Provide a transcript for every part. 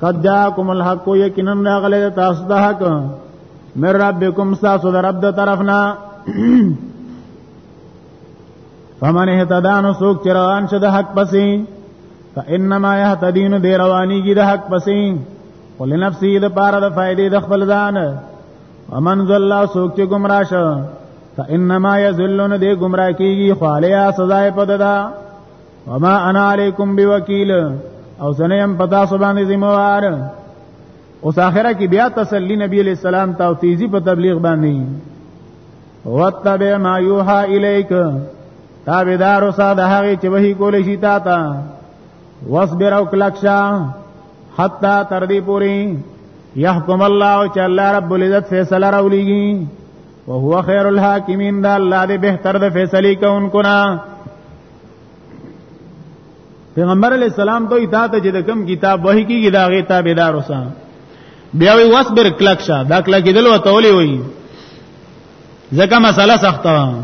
قد جاءکم الحق یقینا راغله تاسو ته حق من ربکم تاسو در رب د طرفنا فمن اهتدى نو سوک چران شه د حق پسې فانما يهتدين دي رواني کی د حق پسې قل نفسي د پاره د فائدې د خپل ځان ومن ذل سوک چې گمراه شه فانما يذلون دي گمراه کیږي خالیا سزا په ددا وما انا علیکم بوکیل او زنیم پتا سو باندې ذمہ وار اوس اخره کې بیا تسلی نبی علیہ السلام ته تیزی په تبلیغ باندې وتبع ما یوها الیک تابعدار اوسه د هغه چې وਹੀ کول شي تا ته واصبر او کلکشا حتا تر دې پوری يحكم الله چې الله رب العزت فیصله راولېږي وهو خير الحاکمین دا الله دې بهتر د فیصله کوونکو نه پیغمبر علی السلام ته ایتا ته چې د کم کتاب وحی کیږي دا غي تابعدار اوسه بیا وی واسبر کلک شه دا کلک دل وته ولي وی ځکه مسله سخته وه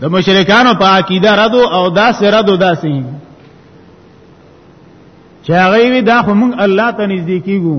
د مشرکانو په عقیده ردو او داسې ردو داسې چې هغه وی دا خو موږ الله ته نږدې کیږو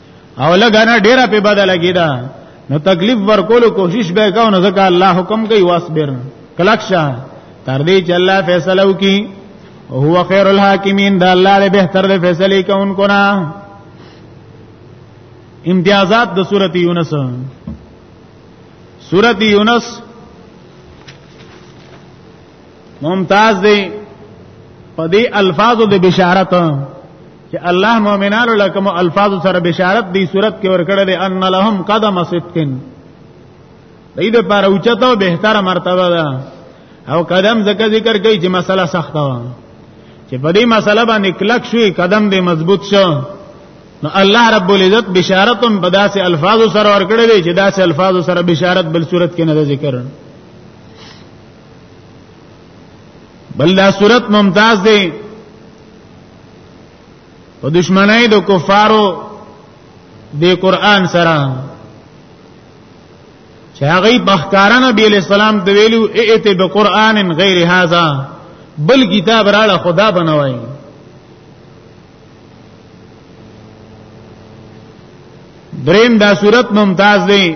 او لګنه ډیره په بدل کیدا نو تکلیف ورکول کوشش به کو نو ځکه الله حکم کوي واسبر کلکشا تر دې چې الله فیصله وکي هو خیر الحاکمین دا الله دې بهتر دې فیصله کوونکو نه امتیازات د سورته یونس سورته یونس ممتاز دی په دې الفاظو د بشارت چې الله مؤمنانو لکم الفاظ سره بشارت دی صورت کې ورکړل ان لهم قدم صدقن دې د پر اوچته او بهتره مرتبه ده او قدم زکه ذکر کوي چې مسله سخته و چې په دې مسله باندې کلک شوی قدم دې مضبوط شو نو الله رب العزت بشارت هم په داسې الفاظ سره ورکړل چې داسې الفاظ سره بشارت بل صورت کې نه ذکر بل دا صورت ممتاز دی په دشمنای د کفارو د قران سره چې هغه بخکارانه بیل اسلام د ویلو ایت به قران غیر هاذا بل کتاب راړه خدا بنوي دریم دا صورت ممتاز دی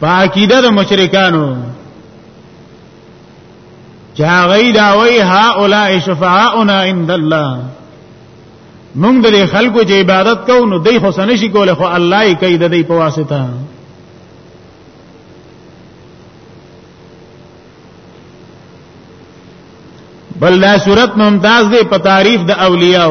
په عقیده د مشرکانو چا غي دا وای ها اولای شفاعنا عند الله مونږ د خلکو چې عبادت کوو نو دوی خو سن شي کوله خو الله یې کوي د دې په واسطه بل دا صورت ممتاز دی په تعریف د اولیاء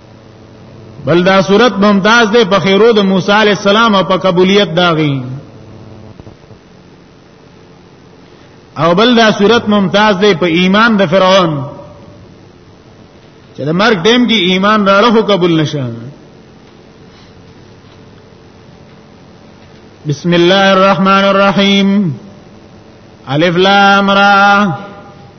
بل دا صورت ممتاز ده په خیرو د موسی علی السلام او په قبولیت داغي او بل دا صورت ممتاز ده په ایمان د فرعون چې د مرګ ټیم کې ایمان راړو قبول نشه بسم الله الرحمن الرحیم الف لام را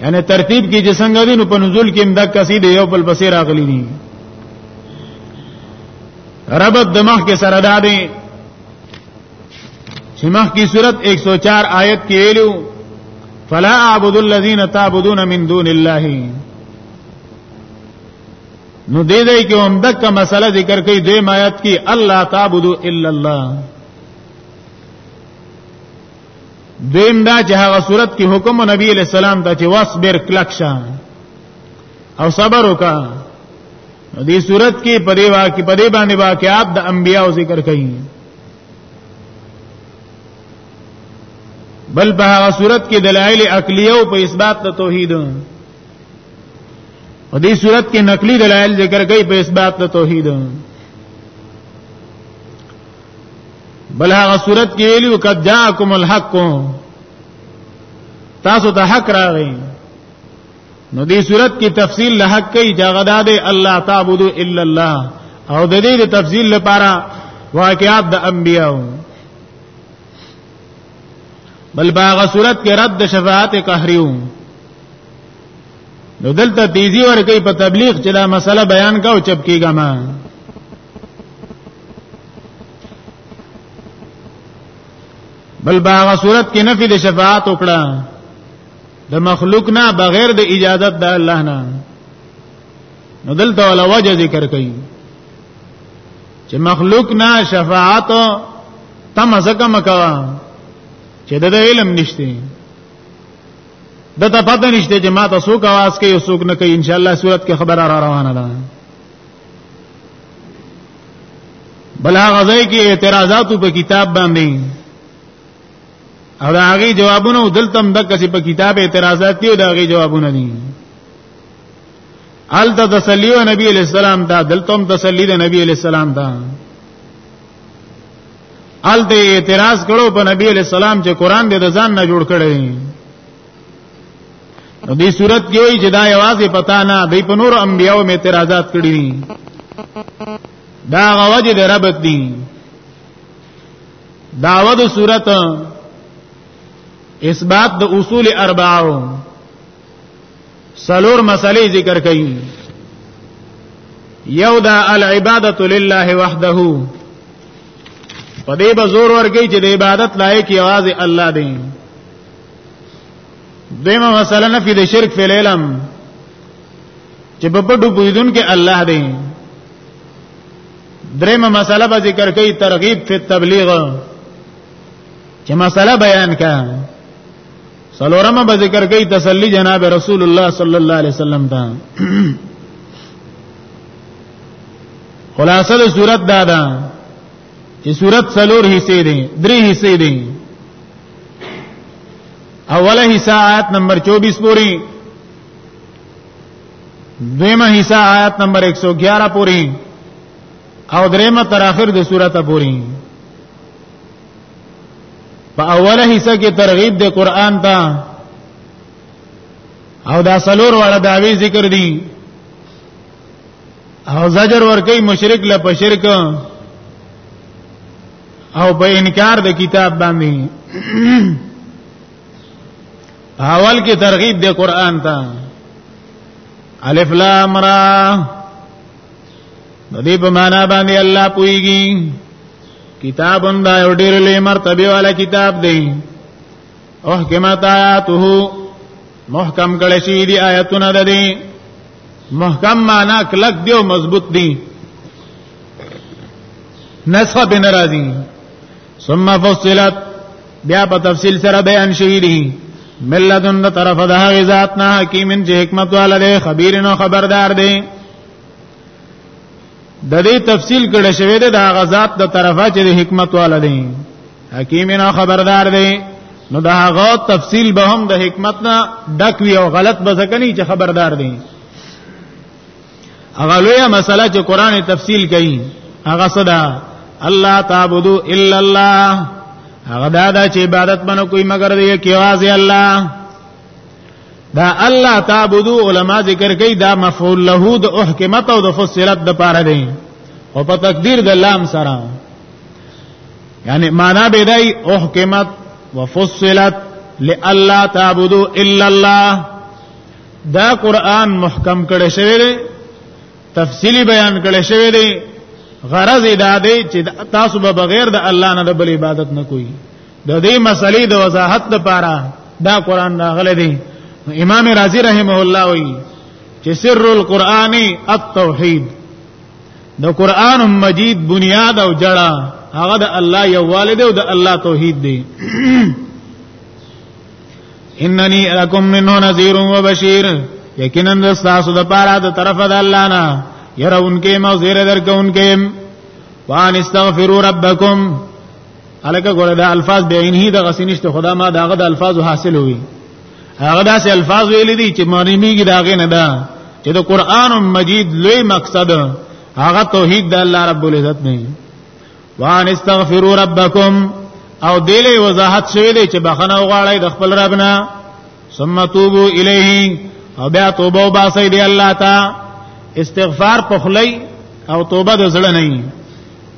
یعنی ترتیب کې چې څنګه دي نو په نزول کې هم د کسي دی یو بل بصیر اغلی دي ربط د مخ کې سره دا دی چې مخ کې صورت 104 آیت کې ویلو فلا اعبد الذين تعبدون من دون الله نو دې دې کې هم دغه مسله ذکر کړي د آیات کې الله تعبدو الا الله دیم دا چې هغه صورت کې حکم نبی علیہ السلام ته چې واصبر کلک شه او صبر وکا دې صورت کې په دې واقع په دې باندې واقعات د انبیانو ذکر کړي بل په هغه صورت کې دلایل عقلیه او په اثبات د توحید په دې صورت کې نقلی دلایل ذکر کړي په اثبات د توحید بل هغه صورت کې ویلو قد جاءکم الحق تاسو ته حق راغی نو دې صورت کې تفصیل له حق کوي چې هغه د الله تعبدو الا الله او د دې تفصیل لپاره واقعات د انبیانو بل باغه صورت کې رد شفاعت قهریو نو دلته تیزی ور کوي په تبلیغ چې دا مسله بیان کا او چپ کیګه ما بل باغه صورت کې نفي د شفاعت وکړه د مخلوق نه بغیر د اجازت د الله نه نو دلته ولا وجه ذکر کوي چې مخلوق نه شفاعت تم زکه مکوا چې د علم نشته دته پته نشته چې ما تاسو کا واس کوي او څوک نه کوي ان شاء الله صورت کې خبره را روانه ده بلا غزای کې اعتراضات په کتاب باندې او دا هغه جوابونه دلتم د کسي په کتاب اعتراضات دی دا هغه جوابونه دي ال ته تسلی او نبی علیہ السلام دا دلتم تسلی د نبی علیہ السلام دا ال ته اعتراض کړو په نبی علیہ السلام چې قران دې د ځان نه جوړ کړی نو دې صورت کې وایي چې دا یوازې پتا نه دی په نور انبیاو مې اعتراضات کړی دي دا غوجه د ربط دي داوه د صورت اثبات د اصول اربعو سلور مسلې ذکر کړي یو دا العبادت لله وحده په دې به زور ورګي چې د عبادت لایق یوازې الله دی دیمه مسله نفي د شرک فی العلم چې په پټو پویدون کې الله دی دریمه مسله به ذکر کوي ترغیب فی تبلیغ چې مسله بیان کا سلورمه به ذکر کوي تسلی جناب رسول الله صلی الله علیه وسلم ته خلاصه د صورت دادا دا چې صورت څلور حصے دي درې حصے دي اوله حصہ آیت نمبر 24 پوری دیمه حصہ آیت نمبر 111 پوری او دریمه تر اخر د سورته پوری په اوله حصہ کې ترغیب د قران ته او دا سلور واړه داوی ذکر دي او زجر ورکی مشرک له په شرک او په انکار د کتاب باندې اول کې ترغیب د قران ته الف لام را د دې په معنا باندې الله پويږي کتابون دا یو ډېر لوی مرتبه والا کتاب دی احکمت آیاته محکم کړه شي دی آیاتونه د دې محکم معنا کلک دی او مضبوط دی نسخه به ناراضي ثم فصلت بیا په تفصیل سره بیان شوی دی ملذن طرف ده غزاتنا حکیمن چې حکمت والے خبیر نو خبردار دی د دې تفصیل کړه شوی دی د هغه ذات د طرفه چې د حکمت والا دی حکیم نه خبردار دی نو د هغه تفصیل به هم د حکمت نه ډک وی او غلط به ځکنی چې خبردار دی هغه لویه مسله چې قران تفصیل کوي هغه صدا الله تعبدو الا الله هغه دا چې عبادت باندې کوئی مگر دی کې واځي الله دا الله تعبدو علما ذکر کوي دا مفعول له د احکمت او د فصلت د پاره دی او په تقدیر د لام سره یعنی معنا به دی احکمت وفصلت لالا تعبدو الا الله دا قران محکم کړي شوی دی تفصیلی بیان کړي شوی دی غرض دا دی چې تاسو به بغیر د الله نه د بل عبادت نه کوئ د دې مسلې د وضاحت لپاره دا قران راغلی دی امام رازی رحمه الله وی چې سر القرآن التوحید د قرآن مجید بنیاد او جړه هغه د الله یواله دی او د الله توحید دی اننی لکم منه نذیر و بشیر یقینا د تاسو د پاره د طرف د الله نه يرونکې مو زیر درکونکې وان استغفروا ربکم الکه ګوره دا الفاظ به انهي د غسینشت خدا ما داغه د الفاظ حاصل وي هغه داسې الفاظ ویل دي چې مرمیږي داغه نه ده چې د قران مجید لوی مقصد هغه توحید د الله رب العزت نه وان استغفروا ربکم او دله وضاحت شوی دی چې بخنه وغواړی د خپل رب نه ثم توبو الیه او بیا توبه وباسئ دی الله ته استغفار پخلی او توبه د زړه نه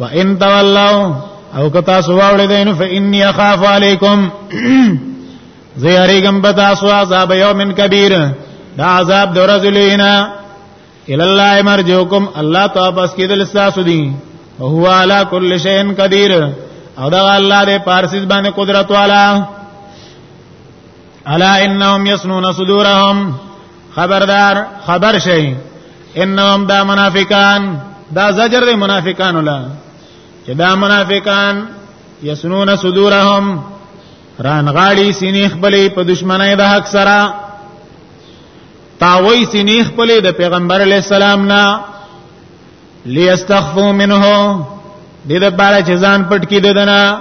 وان تولوا او کتا سو واولې دین فإني أخاف عليكم زیاریګم بتا سو عذاب یوم کبیر دا عذاب درزلینا الی الله مرجوکم الله تابس کیدل ساسو دی او هو علی کل شیء قدیر او دا الله دې پارسیز باندې قدرت والا الا انهم يسنون صدورهم خبردار خبر شي انهم دا منافقان دا زجر دی منافقان ولا چې دا منافقان يسنون صدورهم ران غاړي سینې خپلې په دشمنۍ د حق سره تاوي سینې خپلې د پیغمبر علی السلام نه ليستخفوا منه دې د بارا چې ځان پټ کې ددنه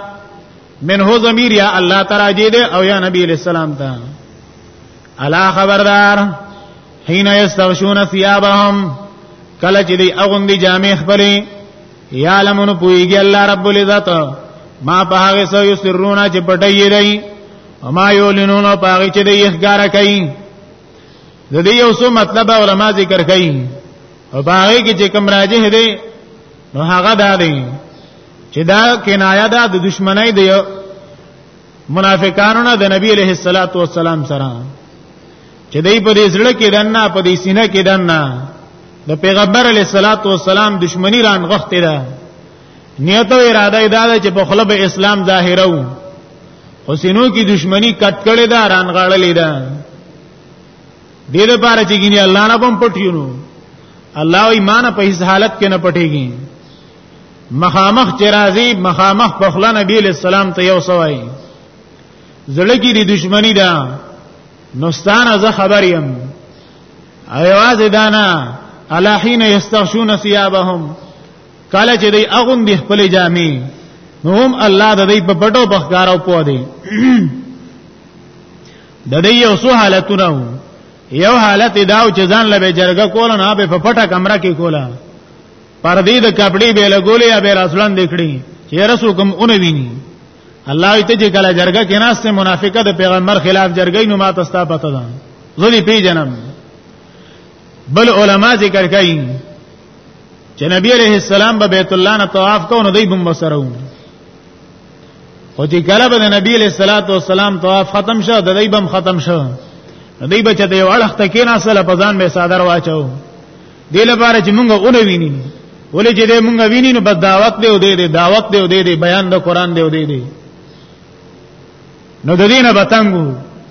منه ضمیر یا الله تراجی دے او یا نبی علیہ السلام تا الا خبردار حين يستغشون ثيابهم کله چې دی اغوندي جامې خپلې یا لمن پويږي الله رب العزت ما په هغه سو یسرون چې پټي دی او ما یولنون په هغه چې دی ښکارا کوي د دې یو څه مطلب علما ذکر کوي او باغې کې چې کوم راجه دی نو هغه دا دی چې دا کنایه ده د دشمنی دی منافقانو نه د نبی علیه الصلاۃ والسلام سره چې دای په دې زړه کې دنه په دې سینه کې دنه د پیغمبر علیه الصلاۃ والسلام دشمنی ران غخت ده نیت او اراده دا ده چې په خلب اسلام ظاهرو حسینو کی دشمنی کټ کړي ده ران غړلې ده دې لپاره چې ګینه الله نه بم پټیونو الله ایمان په هیڅ حالت کې نه پټيږي مخامخ چې راځي مخامخ په خلا نبی علیہ السلام ته یو سوای زړه کې د دشمنی ده نستانه زه خبر یم ایواز دانا الا حين يستغشون ثيابهم کله چې دی اغون دی خپل جامې نو هم الله د دې په پټو بخګارو پو دی د دې یو څو حالتونه یو حالت داو چې ځان لبه جرګه کول نه په پټه کمره کې کوله پردې د کپړې به لګولې یا به رسولان دکړي چې رسو کوم اون ویني الله ته چې کله جرګه کې ناشته منافقه د پیغمبر خلاف جرګې نو ماته ستا پته ده زه دې پیژنم بل علما ذکر کوي چې نبی عليه السلام به بیت الله نه طواف کوو نو دوی بم بسره وو خو چې کله به نبی عليه الصلاه والسلام طواف ختم شو د دوی بم ختم شو دوی بچته یو اړخ ته کې نه سره پزان به صادر واچو دې لپاره چې مونږ اونه ویني ولې چې دې مونږ ویني نو بس دعوت دی او دې دې دعوت دی او دې دې بیان د قران دی او دې دې نو د دې نه بتنګو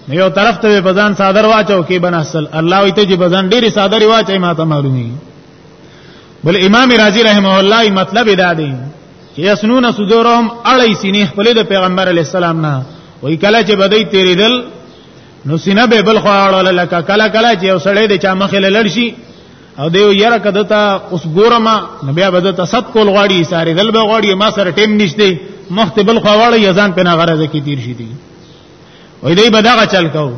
یو طرف ته په ځان صادر واچو کې بناسل الله وي ته چې بزن ډېری صادر واچي ما ته معلومي بل امام رازي رحمه الله مطلب ادا دی چې اسنون صدورهم اړې سینې خپل د پیغمبر علی السلام نه وای کله چې بدای تیرېدل نو سینه به بل خواړه لکه کله کله چې یو سړی د چا مخې لړ شي او دیو یره کده تا اوس ګورم نو بیا به ته ست کول غواړي ساري دل به غواړي ما سره ټیم نشته مخته بل خواړه یزان په نغره ځکه تیر شي دي وای دی به دا چل کو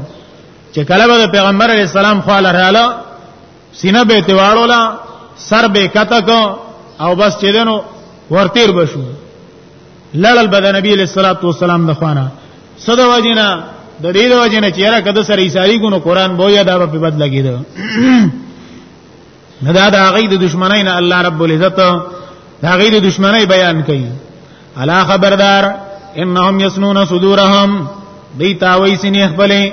چې کله به پیغمبر علی السلام خو له رااله سینه به تیواړولا سر به کته کو او بس چې دنو ورتیر بشو لړل بد نبی علیہ الصلوۃ والسلام د خوانه صد وجینا د دې د وجینا چې را کده سره ایثاری کو نو قران بو یا دا په بد لګیدو نه دا د هغه د دشمنای نه الله رب العزت دا غیر دشمنای بیان کړي الا خبردار انهم یسنون صدورهم دی تاوی سینې خپلې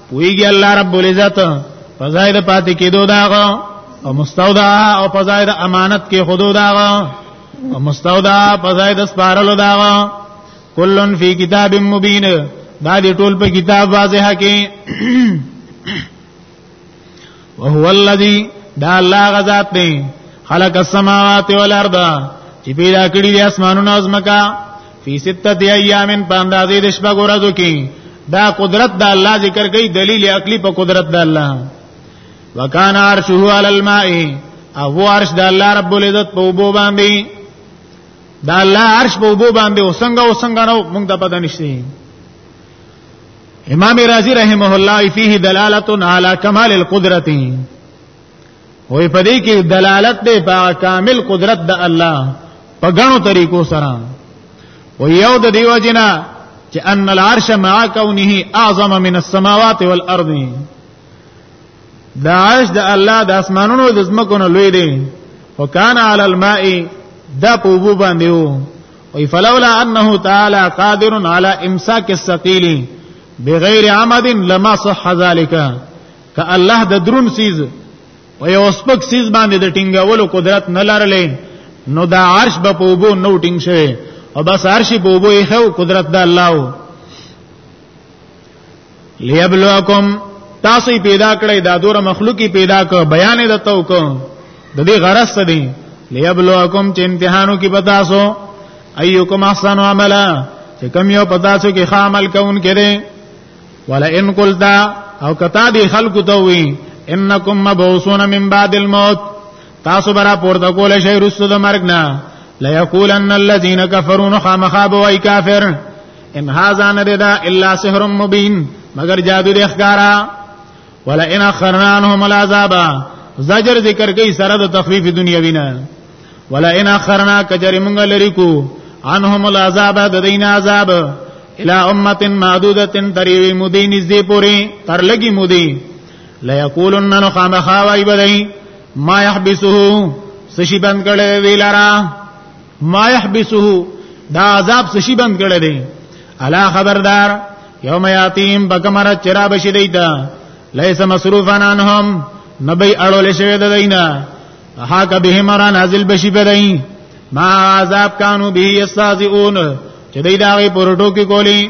پویږي الله رب العزت فزاید پاتې کېدو داغه او مستودع او فزاید امانت کې خودو داغه او مستودع فزاید سپارلو داغه کلن فی کتاب مبین دا دې ټول په کتاب واضحه کې وهو الذي دا الله غزاد دی خلق السماوات والارض چې پیدا کړی دی اسمانونه او زمکا فی سته ایام په اندازې د شپږ ورځو کې دا قدرت د الله ذکر کوي دلیل عقلی په قدرت د الله وکان عرشه علی الماء او عرش د الله رب العزت په وبو باندې دا الله عرش په وبو باندې وسنګ وسنګ نو موږ ته پته نشته امام رازی رحمه الله فيه دلالت على كمال القدرت وې په دې کې دلالت دی په کامل قدرت د الله په غنو طریقو سره و یو د دیو جنا چې ان العرش مع كونه اعظم من السماوات والارض دا عرش د الله د اسمانونو د زمکونو لوی دی وکانا علی الماء دا په وبو باندې وو وی فلولا انه تعالی قادر علی امساک الثقيل بغیر عمد لما صح ذلك ک الله د درون سیز په یو سپک سیز باندې د ټینګولو قدرت نه لرلې نو دا عرش به په وبو نو ټینګ شوی او بس عرش په وبو یې خو قدرت د الله ليبلوکم تاسو پیدا کړی دا دور مخلوقي پیدا ک بیان د تو کو د دې غرض څه دی ليبلوکم چې امتحانو کې پتا سو ايکم احسن عملا چې کم یو پتا سو کې خامل کون کړي ولا ان قلتا او کتا دی خلق ته وی انکم مبعوثون من بعد الموت تاسو برا پورته کول شي رسو د مرګ نه لا یقولن الذين كفروا نخامخاب وای کافر ان هاذا نددا الا سحر مبين مگر جادو د اخکارا ولا ان اخرناهم العذاب زجر ذکر کوي سره د تخفیف دنیوی نه ولا ان اخرنا کجری مونږ لری کو انهم العذاب د دین عذاب الى امه معدوده تریوی مدین نږدې پوری تر لګي مدین لا یقولن نو خامخا وای بدای ما يحبسه سشي بند کړي ویلرا ما يحبسه دا عذاب سشي بند کړي دي الا خبردار یوم یاتیم بکمر چرا بشی دیتا لیس مصروفان عنهم نبی اړول شوی د دینا حاک به مران حاصل بشی بدای ما عذاب کانو به یستازئون چې دای دا غي پروتو کې کولی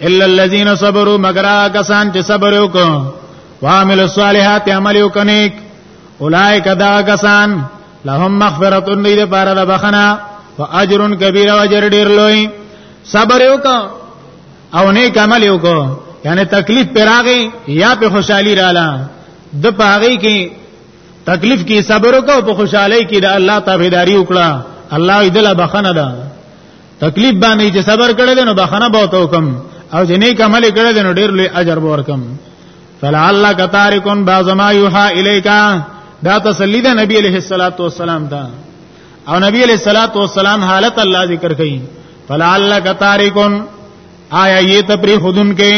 الا الذين صبروا مگر کسان چې صبر وکړو وعملوا الصالحات عمل وکنیک اولئک دا کسان لهم مغفرۃ دې لپاره د بخنا واجر کبیر او اجر ډیر لوی صبر وکړو او نیک عمل وکړو یعنی تکلیف پراغه یا په خوشحالي رااله د پاغي کې تکلیف کې صبر وکړو په خوشحالي کې د الله تابعداري وکړه الله دې له بخنه ده تکلیف باندې چې صبر کړی دی نو بخنه به تو کم او چې نیک عمل کړی دی نو ډیر لوی اجر به ورکم فلعلک تارکون بعض ما یوحى الیک دا تسلی ده نبی علیہ الصلوۃ والسلام ته او نبی علیہ الصلوۃ والسلام حالت الله ذکر کړي فلعلک تارکون آیا یہ تپری خودن کې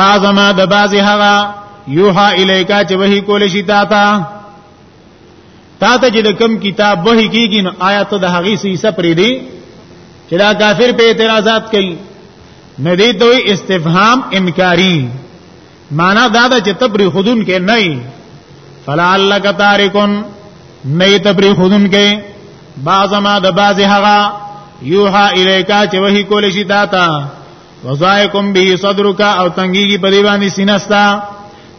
بعض ما د بعض هغه یوحى الیک چې وਹੀ کول شي تا ته تا ته چې د کم کتاب وحی کیږي نو آیا ته د هغې سیسه پرې دی چې دا کافر په اعتراضات کوي نه دی دوی استفهام انکاری معنا دا ده چې تبری خودون کې نه فلعلک تارکن نه تبری خودون کې بعض ما د بعض هغه یوها الیکا چې وحی کول شي تا ته وزایکم به صدرک او تنګیږي په دی باندې سینستا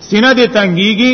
سینه دې تنګیږي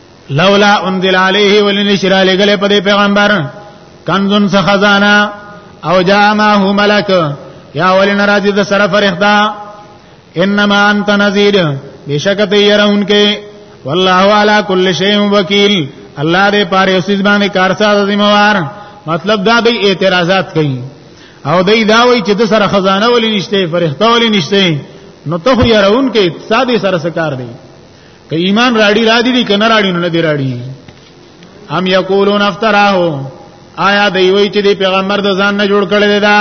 لولا انزل عليه ولنشر لګل په دې پیغمبر کنزن څه خزانه او جاء معه ملک یا ولن راځي د سره فرښتہ انما انت نذير بشکته يرون کې والله على كل شيء وكيل الله دې پاره اوسې باندې کارساز ذمہ وار مطلب دا به اعتراضات کوي او دې دا وایي چې د سره خزانه ولې نشته فرښتہ ولې نشته نو ته خو يرون کې ساده سره سکار دی که ایمان راړي را دي کنه راړي نه دی راړي هم یقولون افتراه آیا دی وی چې دی پیغمبر د ځان نه جوړ کړی دا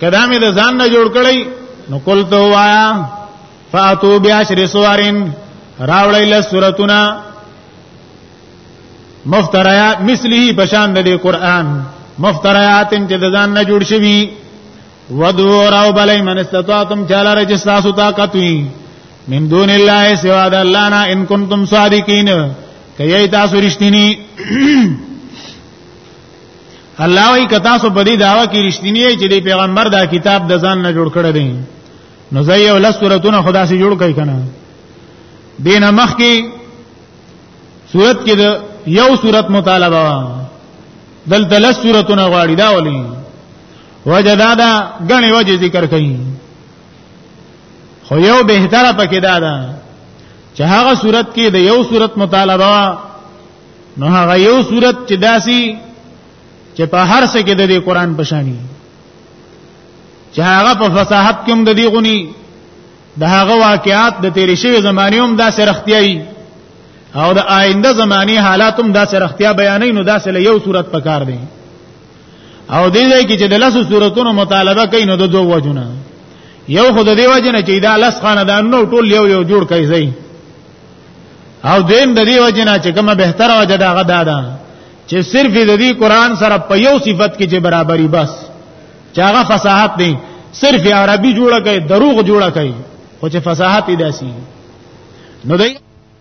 کدا مې د ځان نه جوړ کړی نو کول ته وایا فاتو بیا شر سوارین راوړی له سورتنا مفتریات مثله بشان د قرآن مفتریات چې د ځان نه جوړ شوی ودو راو بلای من استطاعتم چاله رجستاسو طاقت وی من دون الله سوا د الله نه ان کنتم صادقین کای تاسو رښتینی الله وی کتا سو په دې داوا کې رښتینی چې دی پیغمبر دا کتاب د ځان نه جوړ کړی دی نو زه یو لس سورتونه خدا سي جوړ کړی کنه دین مخ کې صورت کې یو صورت مطالبه وا دلته لس سورتونه غواړي دا ولي وجدادا غني وجه ذکر کړي خو یو بهتره پکې دا ده چې هغه صورت کې د یو صورت مطالبه وا نو هغه یو صورت چې داسي چې په هر څه کې د دې قران پشانی چې هغه په فصاحت کې هم د دې غونی د هغه واقعات د تیر شوی زمانه هم داسې رختیایي او د آینده زماني حالات هم داسې رختیا بیانې نو داسې یو صورت پکار دی او دې ځای کې چې د لاسو صورتونو مطالبه کوي نو د دوه وجونه یو خود دې وجنه چې دا لس خاندان نو ټول یو یو جوړ کوي ځای او دین د دې وجنه چې کومه بهتره وجه دا غدا ده چې صرف د دې قران سره په یو صفت کې چې برابرۍ بس چې هغه فصاحت دی صرف عربي جوړه کوي دروغ جوړه کوي خو چې فصاحت یې داسي نو دی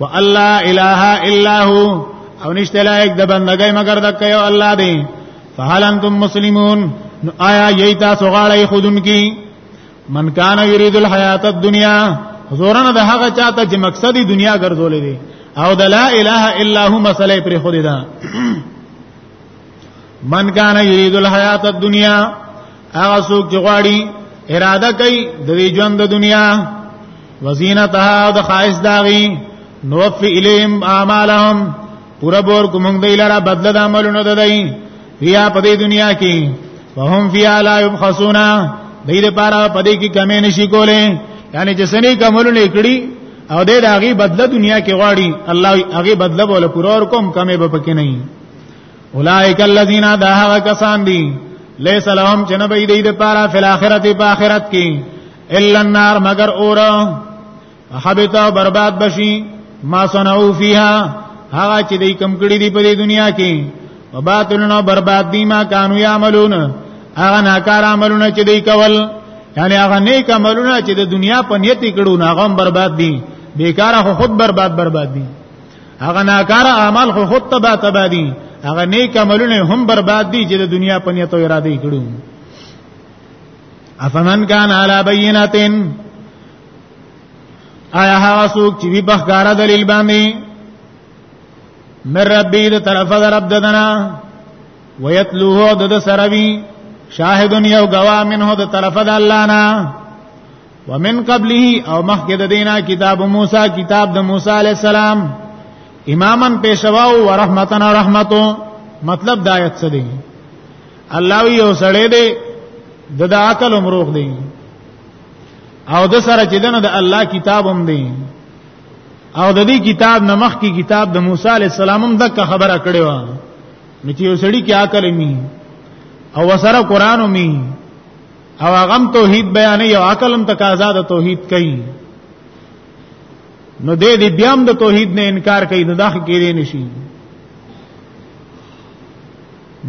والله اله الا هو او نشته لایک د بندګۍ مگر د کيو الله دی فهل انتم مسلمون نو آیا یی تاسو غاړی خودن کی من کان یرید الحیات الدنیا زورن د هغه چاته چې مقصد دی دنیا ګرځولې دي او د لا اله الا هو مسلې پر خود ده من کان یرید الحیات الدنیا هغه څوک چې غواړي اراده کوي د ژوند د دنیا وزینتها د خاص داغي نوفی الیم اعمالهم پورا بور کوم دی لاره بدل د عملونو د دی بیا په دې دنیا کې وهم فی لا یبخسون دې لپاره په دې کې کمی نشي کولای یعنی چې سنې کملونه کړی او دې داغي بدل دنیا کې غواړي الله هغه بدل بوله پورا ور کوم کمی به پکې نه اولائک الذین دا هغه کسان دي لیس لهم چې نه به دې د پاره فل اخرت په اخرت کې الا النار مگر اور حبط برباد بشي ما صنعوا فیها هغه چې دې کم کړی دی په دې دنیا کې وباتلنا برباد دي ما كانوا يعملون هغه ناکار عملونه چې دې کول یعنی هغه نیک عملونه چې د دنیا په نیت کړو ناغم برباد دي بیکاره خود برباد برباد دي هغه ناکار اعمال خو خود تبا تبا دي هغه نیک عملونه هم برباد دي چې د دنیا په نیت او اراده کړو افمن کان علی بیناتین آیا هغه څوک چې په ښکارا دلیل باندې مر ربی د طرفه در رب ددنا ویتلوه د سروی شاهدن یو گواه منه د طرفه د الله نه ومن قبله او مخکې د دینه کتاب موسی کتاب د موسی علی السلام اماما پیشوا او رحمتن او رحمتو مطلب د آیت څه دی الله یو سړی دی د عقل امروغ دی او د سره چې دنه د الله کتاب هم دی او د دې کتاب نمخ کی کتاب د موسی علی السلام هم دغه خبره کړې و نو چې یو سړی کې عقل می او وسره قران می او هغه توحید بیان یو عقل هم تقاضا د توحید کوي نو دې دې بیا هم د توحید نه انکار کوي نو داخ کې دې نشي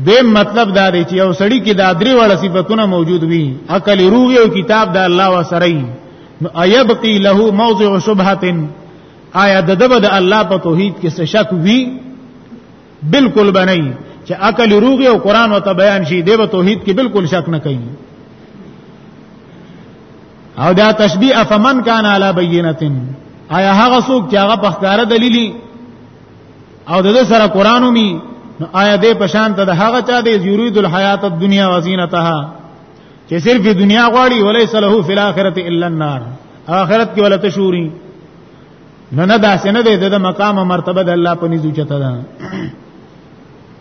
دې مطلب دا دی چې یو سړی کې دا درې وړ صفاتونه موجود وي عقل روح او کتاب د الله وسري نو ايبقي له موضع شبهه آیا د دبد الله په توحید کې څه شک وی بالکل بنئ چې عقل روغي او قران وته بیان شي دیو توحید کې بالکل شک نه کوي او دا تشبیه افمن کان علی بینتن آیا هغه څوک چې هغه په ښکارا دلیلی او د سره قران می نو آیا دې پشان ته د هغه چا دې یرید الحیات الدنیا وزینتها چې صرف دنیا غواړي ولیس له فی الاخرته الا النار اخرت کې ولا تشوری نو نه داسې نه دی د مقام او مرتبه د الله په نيزو چته ده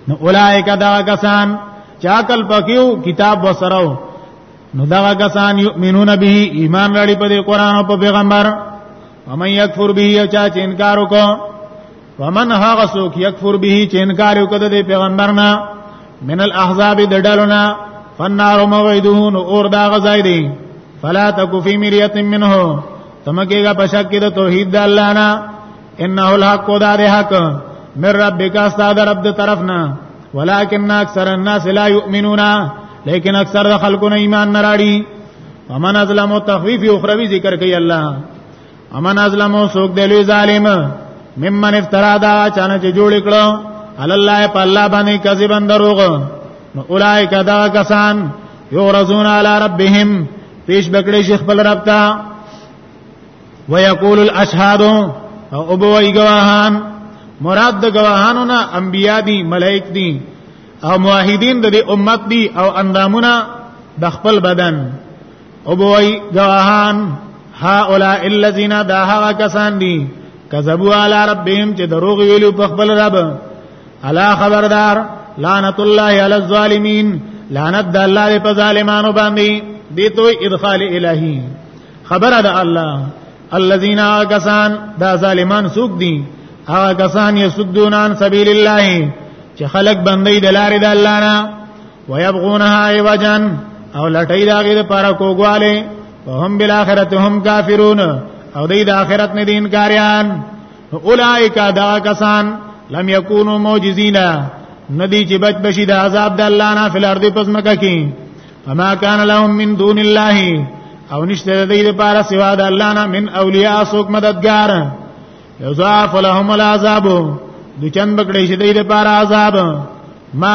نو اولائک دا کسان چا کل پکیو کتاب وسرو نو دا کسان یؤمنون به ایمان لري په قرآن او په پیغمبر ومن یکفر به چا چې انکار وکړي ومن هغه څوک یکفر به چې انکار وکړ د پیغمبرنا من الاحزاب د ډلنا فنار موعده نو اور دا غزای دی فلا تک فی مریت منه تمکیگا پشک کی د توحید د الله نه انه الحق او دا د حق من ربک استاد رب د طرفنا ولکن اکثر الناس لا یؤمنون لیکن اکثر خلکو نه ایمان نه راړي ومن ازلم تخفیف اخروی ذکر کوي الله امن ازلمو سوک دی لوی ظالم ممن افترا دا چانه چې جوړ کړو علی الله په الله باندې کذبا دروغ نو اولایک دا کسان یورزون علی ربهم پیش بکړي شیخ خپل رب ته ويقول الاشهاد او ابوي گواهان مراد د گواهانو نه انبیا دي ملائک دي او موحدین د امت دي او اندامونه د خپل بدن او بوئی گواهان ها اولا الذین دا هغه کسان دي کذبوا علی ربهم چې دروغ ویلو په خپل رب الا خبردار لعنت الله علی الظالمین لعنت د الله په ظالمانو باندې دي تو ادخال الہی خبره ده الله الذين كسان دا ظالمان سوق دي هغه کسان یسدون عن سبیل الله چې خلق بندي د لارې د الله نه ويبغونها عوجا او لټي داګه د پاره کوګواله وهم بالاخره هم کافرون او دې د اخرت نه دین کاریان اولائک دا کسان لم یکونو معجزینا ندی چې بچ بشي د عذاب د الله نه فل ارض پس مکه کې اما کان لهم من دون الله او نشته د دې لپاره سوا د الله نه من اولیاء سوک مددگار یضاعف لهم العذاب د چند بکړې شي د دې لپاره عذاب ما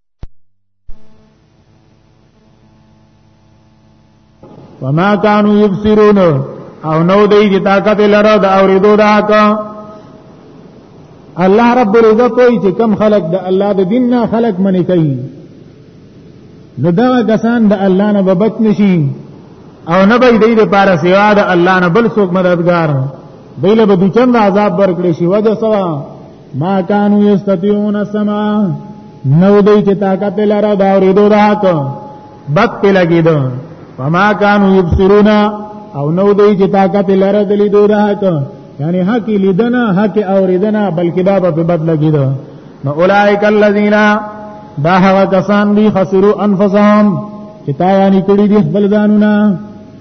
وما كانوا يبصرون او نو دی چې طاقت لره د اوریدو دا کا الله رب العزت کوئی چې کم خلق د الله د دین نه خلق منی کوي نو دا کسان د الله نه ببت نشي او نه به دی د پاره سیوا د الله نه بل څوک مددگار دی له به د چند عذاب ورکړي شي وجه سوا ما کانو یستطيعون السمع نو دوی چې طاقت لرو دا اوریدو دا حق بد په لګیدو وما کانو یبصرون او نو دوی چې طاقت لرو د لیدو دا حق یعنی حق لیدنه حق اوریدنه بلکې دا په بد لګیدو نو اولائک الذین دا هغه کسان دي خسرو انفسهم چې تا یعنی کړی دي خپل ځانونه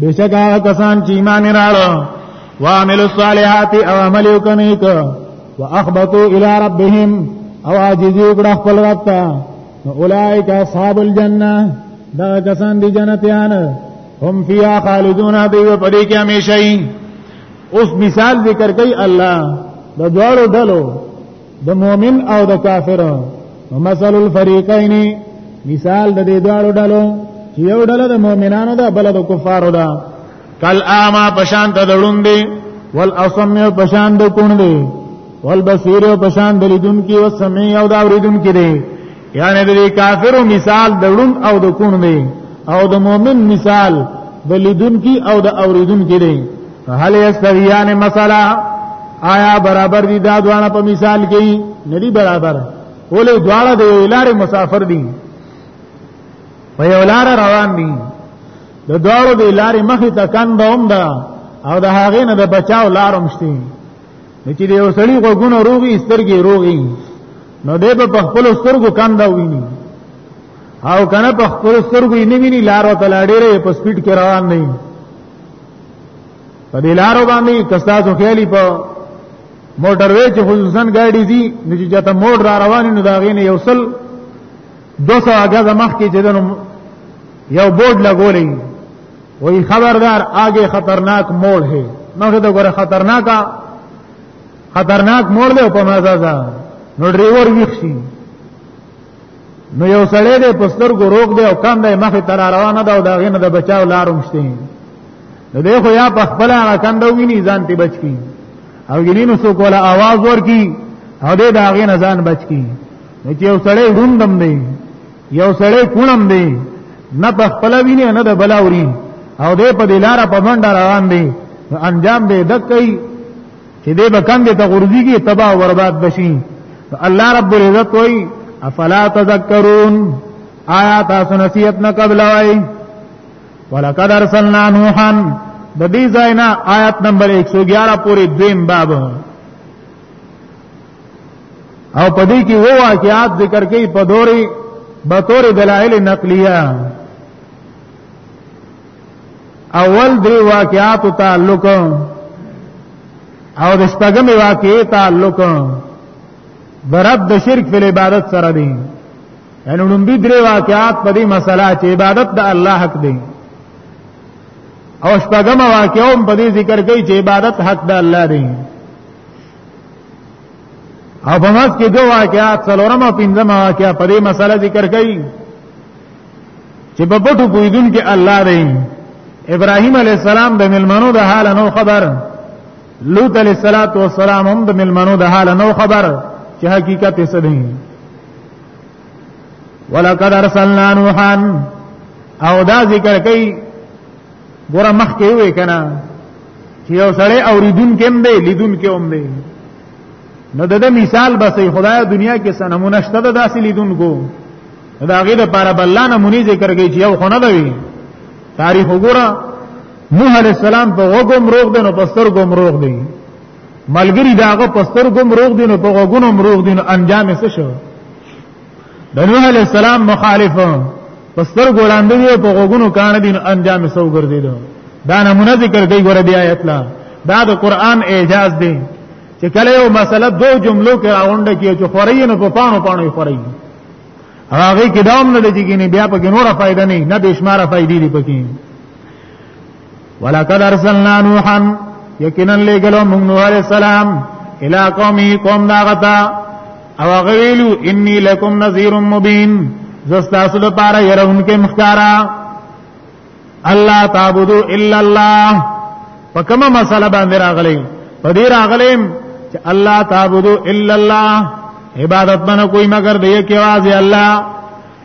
بشکا کسان چې ایمان راړو وعملوا الصالحات او عمل وکمي کو واخبطوا الى ربهم او عاجزي وکړه خپل رب ته اولئک اصحاب الجنه دا کسان دي جنتیان هم فيها خالدون دی په دې کې همیشه اوس مثال ذکر کوي الله د دوړو ډلو د مؤمن او د کافر مثل الفریقین مثال د دې دوه ډلو چې یو ډله د مؤمنانو ده بل د کفارو ده کل اما پشان ته دړون دی ول اصم پشان د کون دی ول بصیر پشان د لیدون کې او سمع او د اوریدون کې دی یعنی د کافرو مثال د ړون او د کون دی او د مؤمن مثال د لیدون کی او د اوریدون کی دی هل یستویان مثلا آیا برابر دي دا دوانه په مثال کې ندی برابر ولې دواړه د یو لارې مسافر دي په یو لار روان دي د دواړو د لارې مخې ته کندوم ده او د هغې نه د بچاو لارم شته نو چې یو سړی غوګونه روغي سترګې روغي نو دې په خپل سترګو کاندا ویني او کنه په خپل سترګو یې نه ویني لارو ته لاړې په سپیډ کې روان نه وي په دې لارو باندې کستاسو خیالي په موټر وې چې خصوصا ګاډي دي نو چې جاته موټر را روان نو دا غینه یو سل دو سو اگز مخ کی جدنو یو بورڈ لگولی وہی خبردار آگے خطرناک موڑ ہے نو ته ګوره خطرناک خطرناک موړ دی په مزه ده نو ډریور ویښ شي نو یو سړی دی په سترګو روغ دی او کم دی مخې ته را روانه ده او د هغې نه د بچاو لار هم شته نو دی خو یا په خپله هغه کنده وویني ځان ترې بچ کړي او ګینې نو څوک وله اواز ورکړي او دی د هغې نه ځان بچ کړي نه چې یو سړی روندم دی یو سړی کونم دی نه په خپل ویني نه د بلاوري او دې په دلاره په منډه روان دی انجام به دکې چې دې بکند ته غورځيږي تباہ برباد بشي الله رب العزت وای افلا تذکرون آیا تاسو نصیحت نه قبل وای ولقد ارسلنا نوحا د دې ځاینا آیت نمبر 111 پورې دویم باب او په دې کې وو واقعات ذکر کوي په دوري به تور دلایل نقلیه اول درې واقعات تعلق او د شپږم واقعې تعلق برب د شرک په عبادت سره دی ان لومبي درې واقعات په دې مسله چې عبادت د الله حق دی او شپږم واقعوم په دې ذکر کوي چې عبادت حق د الله دی او په مس کې دوه واقعات څلورم او پنځم واقعیا په دې مسله ذکر کړي چې په پټو پویدون کې الله دی ابراهیم علی السلام د ملمنو د حال نو خبر لوط علی السلام هم د ملمنو د حال نو خبر چې حقیقت یې څه دی ولقد ارسلنا نوحا او دا ذکر کوي ګوره مخ کې وې کنه چې یو سړی اوریدون کې هم دی لیدون کې هم دی نو د مثال بسې خدای دنیا کې سنمونه شته د داسې لیدون کو دا غي د پاره بللا نمونی ذکر کوي چې یو خونه دی تاریخ وګوره نوح علی السلام په وګم روغ دی نو پستر ګم روغ دی ملګری داغه پستر ګم روغ دی نو په وګونو روغ دی نو انجام څه شو د نوح علی السلام مخالف پستر ګوراندې دی په غوګونو کان دین انجام سو ګرځید دا نمونه ذکر کوي ګور دی آیت لا دا د قران اعجاز دی چې کله یو مسله دو جملو کې راوند کیږي چې خوري نه په پانو پانو خوري هغه کې داوم نه لږیږي بیا په کې نوره فائدہ نه نه بشماره فائدې دی پکې ولقد ارسلنا نوحا یقینا لګلو موږ نوح علیہ السلام الی قومی قوم داغتا او غویلو انی لکم نذیر مبین زستا سره پارا يرون کې مخکارا الله تعبدو الا الله فکما مساله باندې راغلی په دې راغلی چې الله تعبدو الا الله عبادت باندې کوئی مگر دې کې واځي الله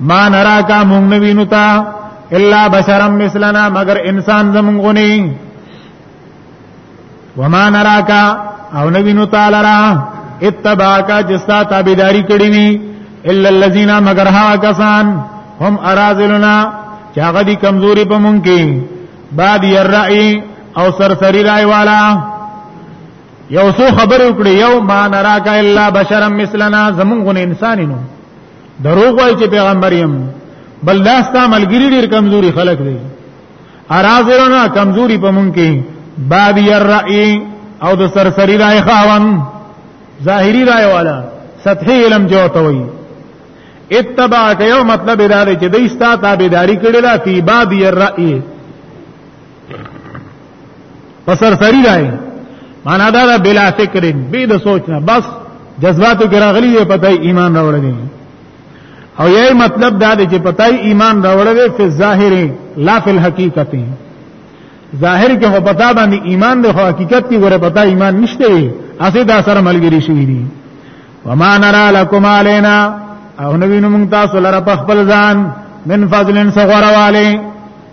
ما نراکا مونږ نه وینو تا الا بشرا مثلنا مگر انسان زمونږ غونی وما نراکا او نه وینو تعالی را اتباکا جستا تابعداری کړی وی الا الذين مگر ها کسان هم ارازلنا چاغه دي کمزوري په مونږ کې بعد يرعي او سرسری رای والا یو سو خبر وکړي یو ما نراکا الا بشرا مثلنا زمونږ غونی انسانینو دروغ وای چې پیغمبر يم بل دا ستا ملګری ډیر کمزوري خلک دي ارازرنا کمزوري په مونږ کې باب الرأي او د سرسری رائے خاون ظاهری رائے والا سطحی علم جو توي اتبع یو مطلب دا دی چې د ایستا تابعداري کړي لا فی باب الرأي پسر سری راي معنا دا ده بلا فکر به د سوچ نه بس جذباتو کې راغلي دی پته ایمان راوړل دي او یې مطلب دا دی چې پته ایمان راوړل دی په ظاهر لا فی الحقیقت ظاهر کې هو پتا باندې ایمان دی خو حقیقت کې ګوره پتا ایمان نشته اسی دا سره ملګری شوی دی وما نرى لكم علينا او نبینو مونږ تاسو لره په خپل ځان من فضل سغورواله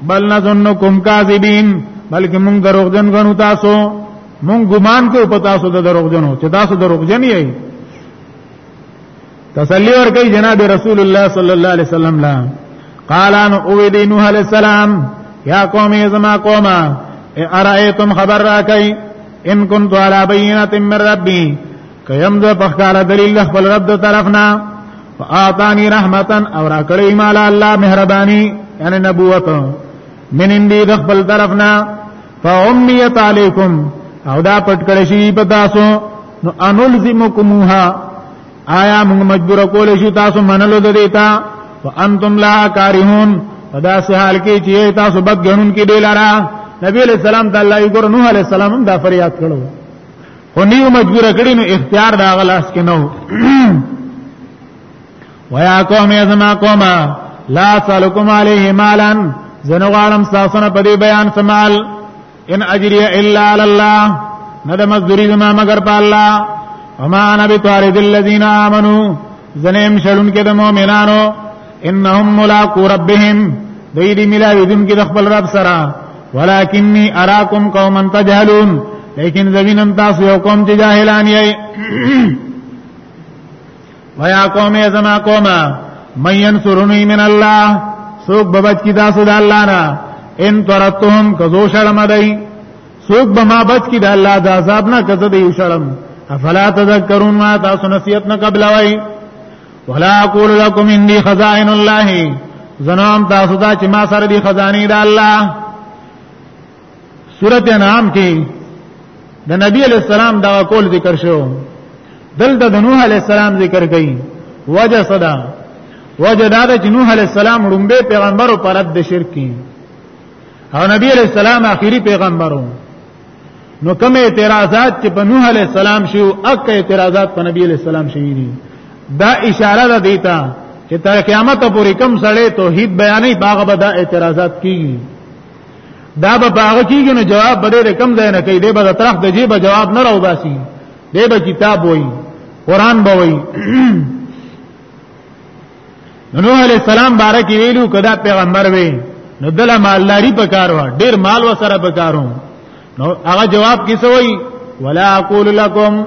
بل نظنکم کاذبین بلکې مونږ دروغجن غنو تاسو مونږ ګمان کوو په تاسو د دروغجن هو چې تاسو دروغجن یې تسلی ور کوي جناب رسول الله صلی الله علیه وسلم لا قال ان او دی نوح علیہ السلام یا قوم زما قوما ارائیتم خبر راکئ ان کنت علی بینۃ من ربی کیم ز پخکار دلیل خپل رب د طرفنا فاعطانی رحمتا او را کړی مال الله مهربانی یعنی نبوت من اندی د خپل طرفنا فامیت علیکم او دا پټ کړی شی په تاسو نو انلزمکموها آیا موږ مجبور کول شو تاسو منلو د دیتا وانتم لا کارهون دا سه حال کې چې تاسو بد غنون کې دی لاره نبی علیہ السلام تعالی یې ګور نوح علیہ السلام هم دا فریاد کړو خو نیو مجبور کړي نو اختیار دا غلاس کې نو ویا قوم ازما قوم لا سالکم علیه مالا زنو غالم ساسن په دې بیان سمال ان اجری الا علی الله نه د مزدوری زما مگر په الله وما انا بطارد الذین آمنو زنیم شړون کې د مؤمنانو انهم ملاقات ربهم دوی دی ملاوی دن کی دخبل رب سرا ولیکنی اراکم قوما تجهلون لیکن زمینم تاسو یو قوم چې جاهلان یې ویا قوم زما قوم من ينصرني من الله سوق ببچ کی تاسو د الله نه ان ترتهم کذو شرم دای سوق بما بچ کی د الله د عذاب نه کذو دی شرم افلا تذکرون ما تاسو نصیحت نه قبل وای ولا اقول لكم عندي خزائن الله زنام تاسو دا چې ما سره دي خزاني د الله سورته انعام کې د نبی علی السلام دا قول ذکر شو دلته د نوح علی السلام ذکر کړي وجه صدا وجه دا چې نوح علی السلام رومبه پیغمبر او پرد د شرک او نبی علی السلام اخیری پیغمبرو نو کوم اعتراضات چې په نوح علی السلام شو اک اعتراضات په نبی علی السلام شوی دي دا اشاره ده دیتا چې تر قیامت پورې کم سړی توحید بیانې باغ به دا اعتراضات کیږي دا به باغ کیږي نو جواب به ډېر کم ځای نه کوي دی به طرف د جیب جواب نه راو باسي دی به کتاب وایي قران به وایي نوح علی السلام بارک ویلو کدا پیغمبر وی نو دله مالداری په کار و ډیر مال وسره په کارو نو هغه جواب کیسه وی ولا اقول لكم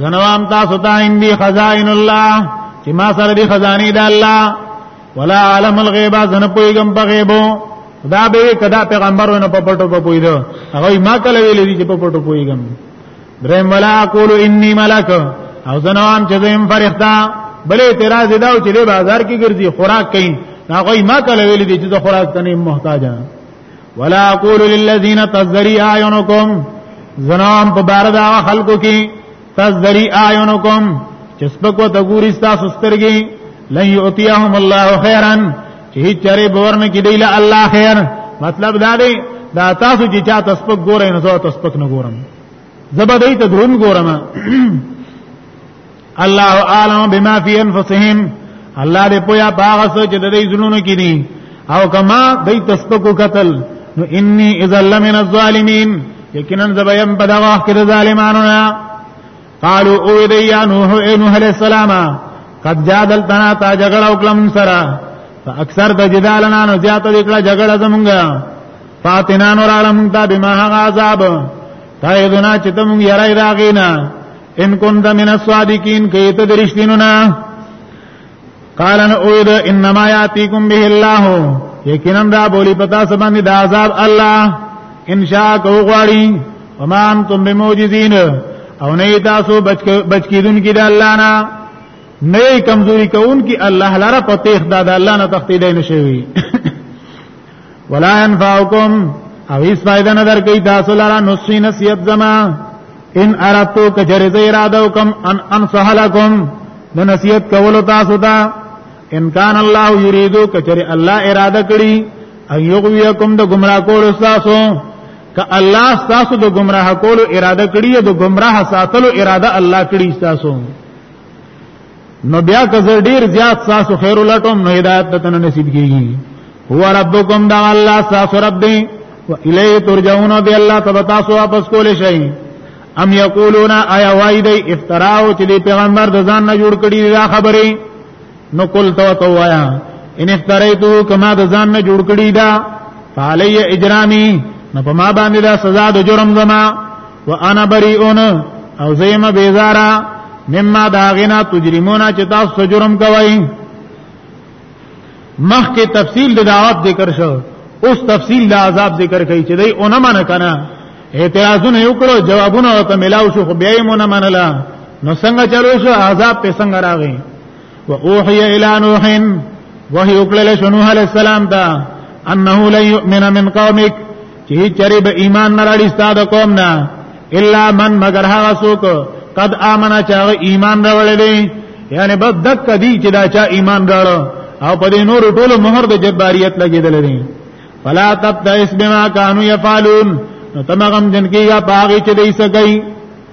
زنوام تاسو ته اندی خزائن الله چې ما سره دی خزانی د الله ولا عالم الغیب زنه پویګم په غیبو دا به کدا پیغمبرونو په پټو په پوی دو هغه ما کله ویل دي چې په پټو پویګم درې ملا اقول انی ملک او زنوام چې زم فرښتہ بل اعتراض دا و چې د بازار کې ګرځي خوراک کوي هغه ما کله ویل دي چې خوراک ته نه محتاج ولا اقول للذین تزری اعینکم زنام په بار دا خلکو کې تزری اعینکم چې سپکو ته ګوري تاسو سترګي لن یعطیهم الله خیرا چې هیڅ چره بورنه کې دی له الله خیر مطلب دا دی دا تاسو چې چا تسپک ګورئ نو زه تسپک نه ګورم زبا دای ته درون ګورم الله اعلم بما فی انفسهم الله دې پویا باغ سو چې د دې زړونو کې دي او کما دې تسبقو قتل نو انی اذا لمن الظالمین یقینا زبا يم په دغه وخت کې ظالمانو نه قالو او دی یا نوح اے نوح علیہ السلام قد جادلتنا تا جګړه وکړم سره اکثر د جدالنا نو زیاته وکړه جګړه زمونږه فاتنا نور عالم تا بما هغه عذاب تا یذنا چې تم یرای راغینا ان کن د من الصادقین کیت درشتینو نه قال ان اوید انما یاتیکم به الله یقینا دا بولی پتا سبند د عذاب الله ان شاء کو غواړي وما انتم بموجزین او نه تاسو بچ کیدون کی د الله نه نه کمزوري کون کی الله لره پتیخ دا د الله نه تختی دی نشوي ولا ينفعكم او هیڅ فائدہ نه درکې تاسو لاره نصیحت نصیحت زما ان ارتو کجر زی اراده وکم ان انصح لكم نو نصیحت کول تاسو ته ان کان الله یریدو کجر الله اراده کړی ان یغویکم د گمراه کول تاسو ک الله تاسو د گمراه کول اراده کړی د گمراه ساتلو اراده الله کړی تاسو نو بیا که زه ډیر زیات تاسو خیر ولټوم نو هدایت د تنه نصیب کیږي هو ربکم دا الله تاسو رب دی و الیه ترجعون به الله تبارک تاسو واپس کول شي ام یقولون آیا وای دی افتراو چې دی پیغمبر د ځان نه جوړ کړی دا خبره نو کول تو تو وایا ان افتریتو کما د ځان نه جوړ کړی دا فعلی اجرامی نو په ما باندې دا سزا د جرم زما وانا بریئون او زیم بیزارا مما داغنا تجرمونا چې تاسو جرم کوي مخ کې تفصیل د دعوت ذکر شو اوس تفصیل د عذاب ذکر کوي چې دای اونم نه کنه اعتراضونه یو کړو جوابونه ته ملاو شو خو بیا یې مونږ منله نو څنګه چلو شو عذاب په څنګه راغی و اوحي الى نوح وحي وکړل شنو عليه السلام ته انه لا يؤمن من قومك چې چرې به ایمان نه راړي ستاسو قوم نه الا من مگر هغه څوک قد امنه چې هغه ایمان راوړل دي یعنی بس دک دي چې دا چا ایمان راړو او په دې نور ټولو مہر د جباریت لګیدل دي فلا تبتئس بما كانوا يفعلون نو تمغم جن کیږي باغی چې دې سګي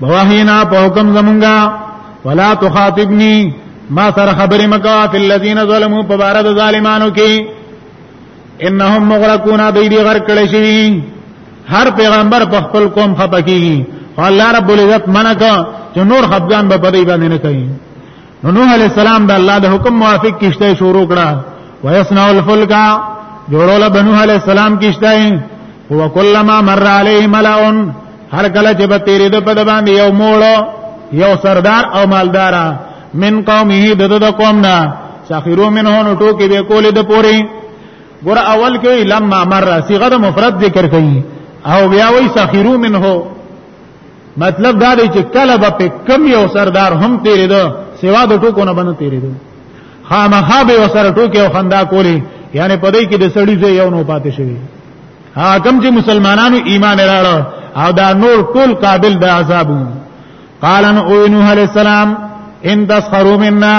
بواهینا په حکم زمونږه ولا تخاطبنی ما سره خبرې مکوا فی الذین ظلموا په بار د ظالمانو کې انهم مغرقون دوی دی غرق کړي شي هر پیغمبر په خپل قوم خپکیږي الله رب العزت منکه چې نور خپګان به په دې باندې نه کوي نو نوح علی السلام د الله د حکم موافق کشته شروع کړه ويصنع الفلك جوړول بنوح علی السلام کشته هو کلمہ مر علیه ملعون هر کله چې به تیرې د په باندې یو موړو یو سردار او مالدار من قومه د د قوم نه سخیرو منه نو ټوکی به کولې د پوري ګور اول کې لما مر صيغه مفرد ذکر کړي او بیا وی سخیرو منه مطلب دا دی چې کله به په کم یو سردار هم تیرې ده سوا د ټوکو نه باندې تیرې ده خامخا به وسره ټوکې او خندا کولې یعنی په دې کې د سړی ځای یو نو پاتې شوی حاکم چې مسلمانانو ایمان راړو او دا نور ټول قابل د عذاب قال ان او نوح علی السلام ان تسخروا منا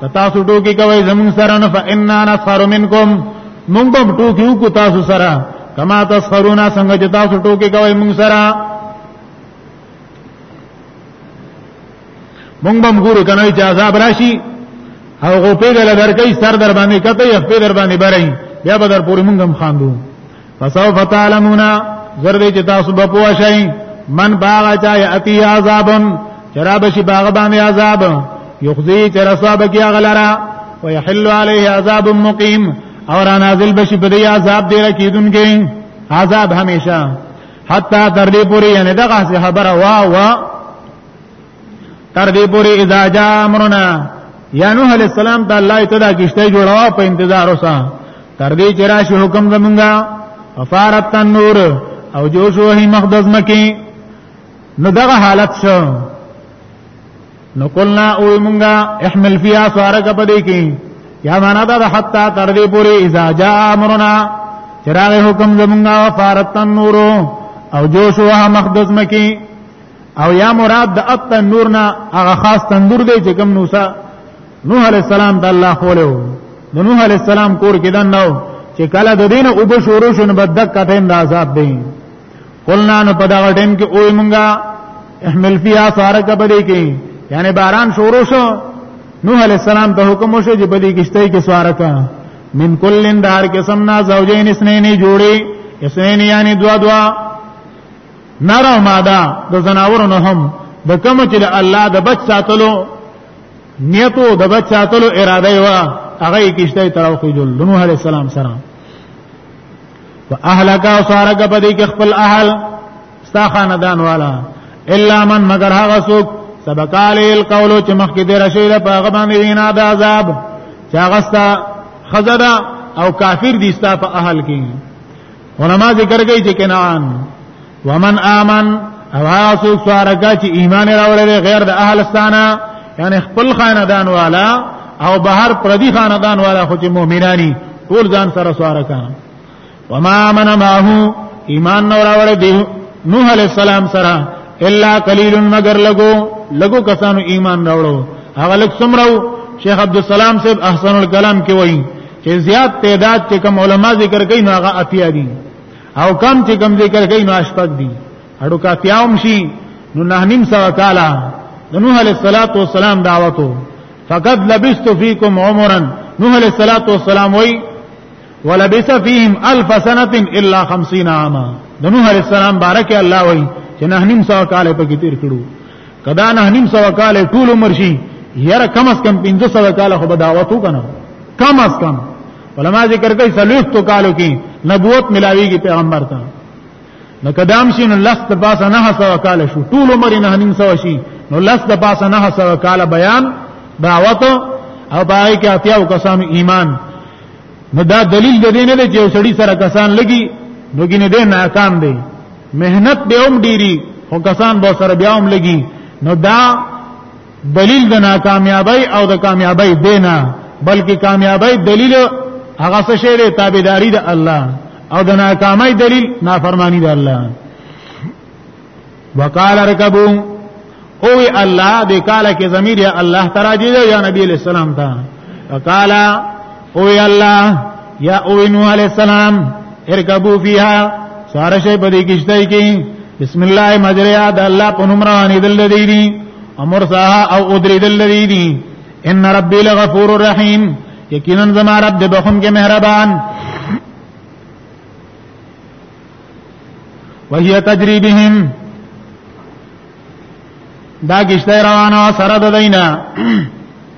کتا سو ټوکی کوي زمون سره نه فإنا نسخر منکم مونږ به ټوکیو کو تاسو سره کما تسخرون څنګه چې تاسو ټوکی کوي موږ سره موږ به موږ کنه چې عذاب راشي او غو په دل درکې سر در باندې کته یې په در باندې برای بیا به در پوری موږ هم خاندو فسو فتعلمون زر دې چې تاسو به پوه شئ من باغ چا یاتی عذابن چرابه شي باغ باندې عذاب یخزی چر صاحب کی غلرا ويحل عليه عذاب مقيم اور نازل بشي په دې عذاب دی رکیدونکې عذاب همیشه حتا تر دې پوری یعنی دغه خبره وا وا تر دې پوری اذا جاء امرنا یا نوح علیہ السلام ته الله ته دا کشته جوړوا په انتظار اوسه تر دې چې راشي حکم زمونږه افارت تنور او جوش وهي مقدس مکی نو دغه حالت شو نو قلنا او مونږه احمل فيها سوارک پدې کې یا معنا دا حتا تر دې پوری اذا جاء امرنا چراغ حکم زمونږه فارت النور او جوش وه مخدز مکی او یا مراد د ات نور نه هغه خاص تندور دی چې کوم نوسا نوح علی السلام د الله خوله د نوح علی السلام کور کې دنه چې کله د دین او بشورو شنو بدک کټین د عذاب دی قلنا نو په دا ټیم کې اوې مونږه احمل فيها سارک بدی کې یعنی باران شروع شو نوح علیہ السلام ته حکم وشو چې بدی کشته کې سارک من کلن دار قسم نا زوجین اسنین جوړي اسنین یعنی دوا دوا نر ماده د زناورو نه هم د کوم چې الله د بچ ساتلو نیتو د بچ ساتلو اراده و هغه کیشته طرف خو جوړ نوح علی السلام سره فاهلك وسارك بدی کې خپل اهل ستا خاندان والا الا من مگر هغه څوک سبق علی القول چې مخکې دی رشید په هغه باندې وینا د عذاب چې هغه ستا خزدا او کافر دي ستا په اهل کې علما ذکر کوي چې کنعان ومن امن او هغه څوک سوارګا چې ایمان راوړل غیر د اهلستانه یعنی خپل خاندان والا او بهر پردي خاندان والا خو چې مؤمنانی ټول ځان سره سوارکا وما امن معه ایمان نو راوړل دی نوح علی السلام سره الا قلیل مگر لګو لګو کسانو ایمان راوړو هغه لک سمرو شیخ عبد السلام صاحب احسن الکلام کې وایي چې زیات تعداد چې کوم علما ذکر کوي نو هغه اتیا دي او کم چې کم ذکر کوي نو اشپک دي اړو کا پیاوم شي نو نه نیم سو کالا د نوح علیہ الصلات والسلام دعوتو فقد لبست فیکم عمرا نوح علیہ الصلات والسلام وای ولبس فیهم الف سنه الا 50 عاما د نوح علیہ السلام بارک الله وای چې نه نیم سو کال په کې تیر کړو کدا نه نیم سو کال ټول عمر شي یاره کم از کم 500 کال خو بداوتو کنه کم از کم علما ذکر کوي سلوختو کالو کې نبوت ملاويږي پیغمبر ته نو کدام شي نو لست پاسه نه سو کال شو ټول عمر نه نیم سو شي نو لست پاسه نه سو کال بیان دعوت او پای کې اتیاو کسان ایمان نو دا دلیل د دې نه دی چې سړی سره کسان لګي نو ګینه دې ناکام دی مهنت به هم ډیری خو کسان به سره بیا هم لګي نو دا دلیل د ناکامیابی او د کامیابی دینا بلکې کامیابی دلیل هغه څه شی دی تابعداري د الله او د ناکامۍ دلیل نافرمانی د الله وقال ركبوا او الله د کاله کې ضمیر یا الله تراجی یا نبی علیہ السلام ته وقالا او یا الله یا او نوح علیہ السلام ارکبو فیها سوار شي په دې کشته کې بسم الله مجریا د الله په نوم روانې دل دی دي امر ساها او ادری دل دی دي ان ربی لغفور رحیم یقینا زما رب د بخون کې مهربان وهي تجري بهم دا کشته روانه سره د دینه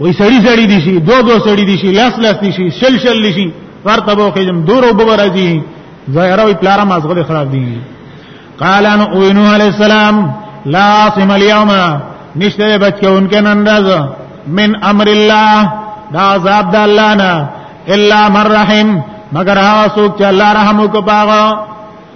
وې سړی سړی دي شي دو دو سړی دي شي لاس لاس دي شي شل شل دي شي ورته به خجم دور او ببر دي ظاهره وي پلار ما زغل خراب دي قال ان اوینو علی السلام لا عاصم اليوم نشته بچو انکه ننداز من امر الله دا عذاب د الله نه الا من رحم مگر هغه څوک چې الله رحم وکړي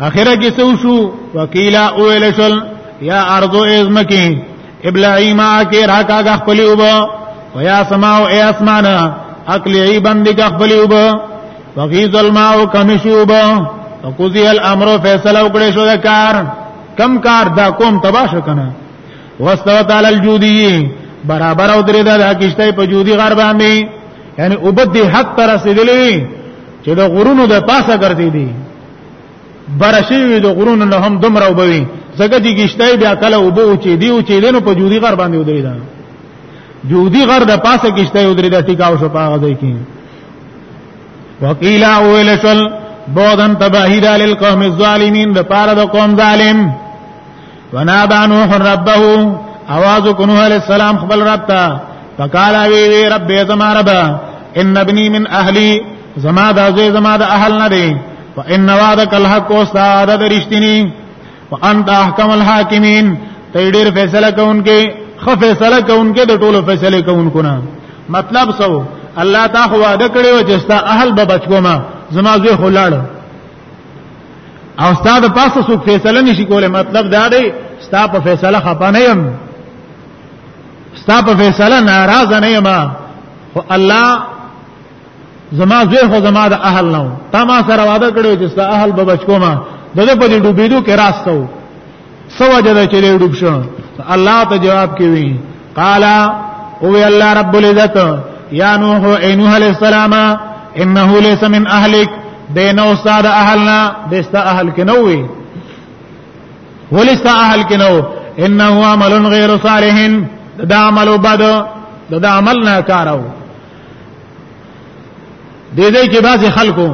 اخره کې څه وشو وکیلا اویل شل یا ارضو ازمکی ابلعی ما کې راکاګه خپل وبا ویا سما او ای اسمان اقلعی بندګه خپل وبا وغیظ الماء کمشوبا وقضی الامر فیصله وکړې شو د کار کم کار دا کوم تباش کنه واستو تعالی الجودی برابر او درې دا کیشته په جودی غر باندې یعنی وبد حق تر رسیدلې چې د غرونو د پاسه ګرځې دي برشي وي د غرونو نه هم دومره وبوي زګه دي گشتای بیا کله وبو چې دی او چې دینو په جودي غر باندې ودرې دا جودي غر د پاسه گشتای ودرې دا ټیکاو شو پاغه دی کې وقیلا اول شل بودن تباهی دال القوم الظالمین د پاره د قوم ظالم ونادى نوح ربه اواز کو نوح علیہ السلام خپل رب ته فقال وی وی رب زما رب ان ابني من اهلي زما د ازي زما د اهل نه دي فان وعدك الحق واستعاد درشتني وانت احكم الحاكمين ته ډیر فیصله کوونکې خو فیصله کوونکې د ټولو فیصله کوونکو نه مطلب سو الله تا خو وعده کړی و چې ستا اهل به بچو ما زما زوی خلاړ او ستا د پاسه څوک فیصله نشي کولای مطلب دا دی ستا په فیصله خپه نه یم ستا په فیصله ناراض نه یم خو الله زما زوی خو زما د اهل نه تا ما سره وعده کړو چې ستا اهل به بچ کوما دغه په دې ډوبېدو کې راستو سو وجه ده چې دی ډوب شو الله ته جواب کوي قال او الله رب العزت یا نوح اے نوح علیہ السلام انه ليس من اهلك دین استاد اهلنا دستا اهل کې نه وي ولستا اهل کې نه انه عمل غیر صالح دا عمل بد دا عمل نه کارو د دې کې بعض خلکو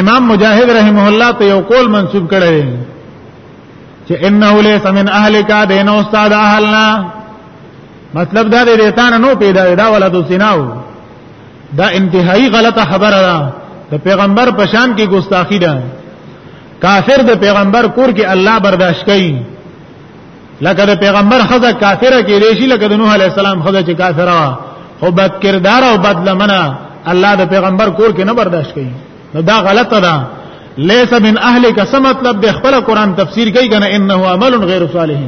امام مجاهد رحمه الله ته یو قول منسوب کړی چې انه ليس من اهلک دین استاد اهلنا مطلب دا دی ریتان نو پیدا دا ولا تو سیناو دا انتهایی غلطه خبره ده د پیغمبر پشان کې ګستاخی ده کافر د پیغمبر کور کې الله برداشت کوي لکه د پیغمبر خزه کافره کې دی شي لکه د نوح علی السلام خزه چې کافره وا خو بد کردار او بد لمنه الله د پیغمبر کور کې نه برداشت کوي نو دا غلطه ده ليس من اهلک څه مطلب د خپل قران تفسیر کوي کنه انه عمل غیر صالح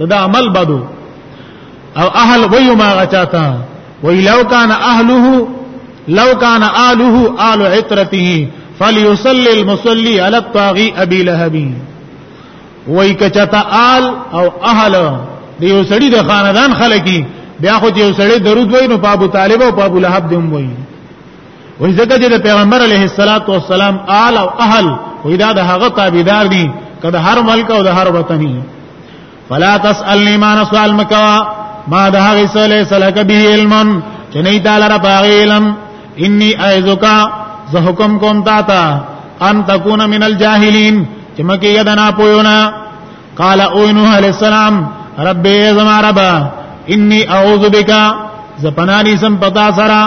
دا عمل بدو او اهل ویو ما غچاتا وی لو کان اهله لو کان اهله آل عترته فليصلي المصلي على الطاغي ابي لهب وای کچتا آل او اهل د یو سړي د خاندان خلکی بیا خو یو سړی درود وای نو ابو طالب او ابو لهب دی وای وای ځکه چې د پیغمبر علیه الصلاۃ والسلام آل او اهل وای دا د هغه تابعدار دي کله هر ملک او د هر وطني فلا تسالني ما نسال مکوا ما د هغه سره سلک به علم چې نه تعالی را پاغ علم انی اعذکا زه حکم کوم تا ته ان تکون من الجاهلین چې مکه یدنا پویونه قال او نوح علیہ السلام رب ازما رب انی اعوذ بک زپنانی سم پتا سرا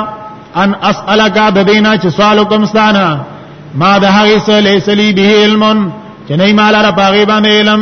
ان اسالک د دینا چې سوال کوم ستانه ما د هغه سلیسلی به علم چې نه مال را پاغي باندې علم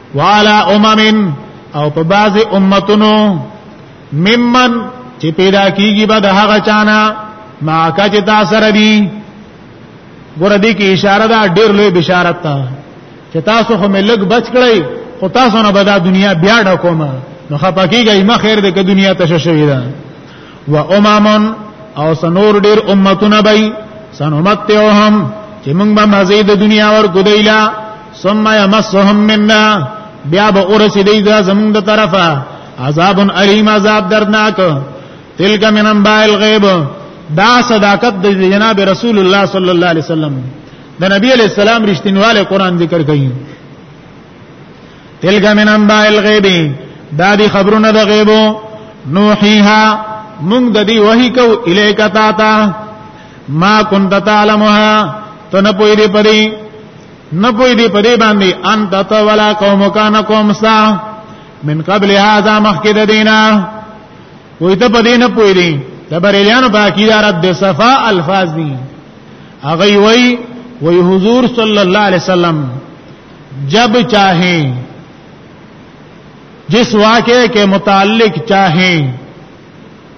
والا اممن او په بعض امتونو ممن چې پیدا کیږي به د هغه چانا ماکه چې تا سره دی ګور دې کې اشاره ده ډېر لوی بشارت ده چې تاسو خو ملک بچ کړئ خو تاسو نه به دا دنیا بیا ډکومه نو خپکیږي ما خیر دې کې دنیا تشه شوې ده و امامن او سنور ډېر امتونه به سنمتهم چې موږ به مزید دنیا ور ګدایلا ثم يمسهم منا بیا به اورسی دی دا زمونږ د طرفه عذاب الیم عذاب دردناک تلک من انباء الغیب دا صداقت د جناب رسول الله صلی الله علیه وسلم د نبی علیہ السلام رښتینواله قران ذکر کړي تلک من انباء الغیب دا دی خبرونه د غیبو نوحیها مونږ د دې وحی کو الیک تا تا ما كنت تعلمها تنه پوی دی پدی نه پوی دی په دې باندې ان تتا ولا قوم کان قوم سا من قبل هذا مخکد دینا وې ته په دې نه پوی دی د بریلیانو په عقیده رد د صفا الفاظ دي هغه وی وی حضور صلی الله علیه وسلم جب چاہیں جس واقعے کے متعلق چاہیں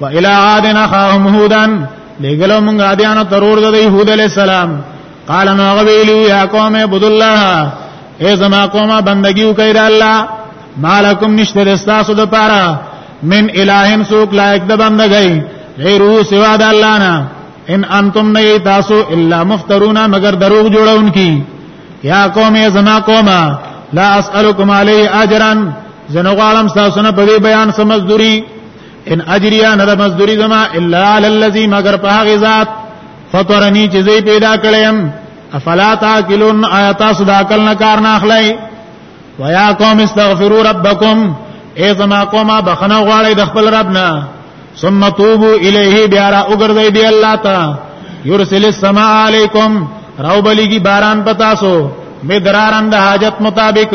و الى عاد اخاهم هودا لګلو موږ عادیانو ترور د يهود علی السلام قال نو غویلی یا قوم عبد الله ای زما قومه بندگیو کوي د الله مالکم نشته استاسو د پاره من الہن سوک لایک د بندګی غیرو سوا د الله نه ان انتم نه تاسو الا مفترون مگر دروغ جوړونکي یا قوم ای زما قومه لا اسالکم علی اجرا زنه غالم تاسو نه په بیان سمزدوري ان اجریا نه د مزدوری زما الا علی الذی مگر په هغه ذات فطرنی چې زی پیدا کړم افلا تاکلون آیات صدا کل نه کار نه اخلای ویا قوم استغفروا ربکم ای زما قومه بخنه غواړی د خپل رب نه ثم توبو الیه بیا را وګرځي دی الله تا یرسل السماء علیکم راو بلیږي باران پتاسو مدرارند حاجت مطابق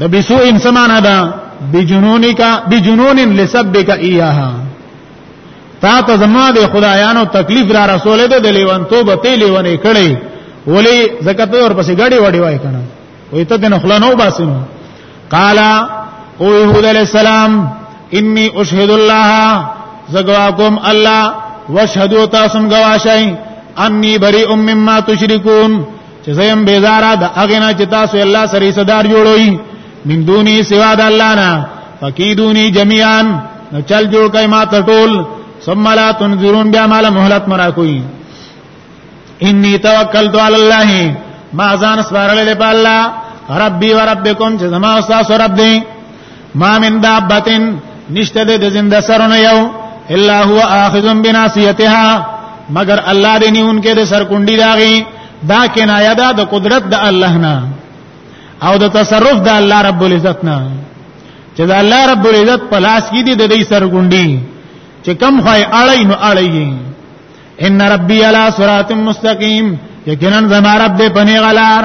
د بسوء سمانا دا بجنونک بجنون لسبک ایاها تا ته زما د خدایانو تکلیف را رسول دی د لیوان توبه ته لیوانې کړي ولی زکات ور پسې غړي وړي وای کنه وې ته دنه خلا نو باسم قال او یهود علی السلام انی اشهد الله زګواکم الله واشهدوا تاسم گواشای انی بری ام مما تشرکون چې زم بیزارا د هغه نه چې تاسو الله سره صدر جوړوي من دوني سوا د الله نه فقیدونی جميعا نو چل جوړ کای ما ته ټول ثم لا تنذرون بیا مال مهلت مرا کوي انی توکلت علی الله ما ځان سپارل له الله ربي وربکم چې زما استاد رب دی ما من دابتن نشته د زنده سرونه یو الا هو اخذ بناصیتها مگر الله دې نیون کې د سرکونډي داغي دا کنایه ده د قدرت د الله نه او د تصرف د الله رب العزت نه چې د الله رب العزت په لاس کې دي د دې سرګونډي چې کم خای اړای نو اړای ان ربي علی صراط مستقیم یقینا زما رب دې پنی غلار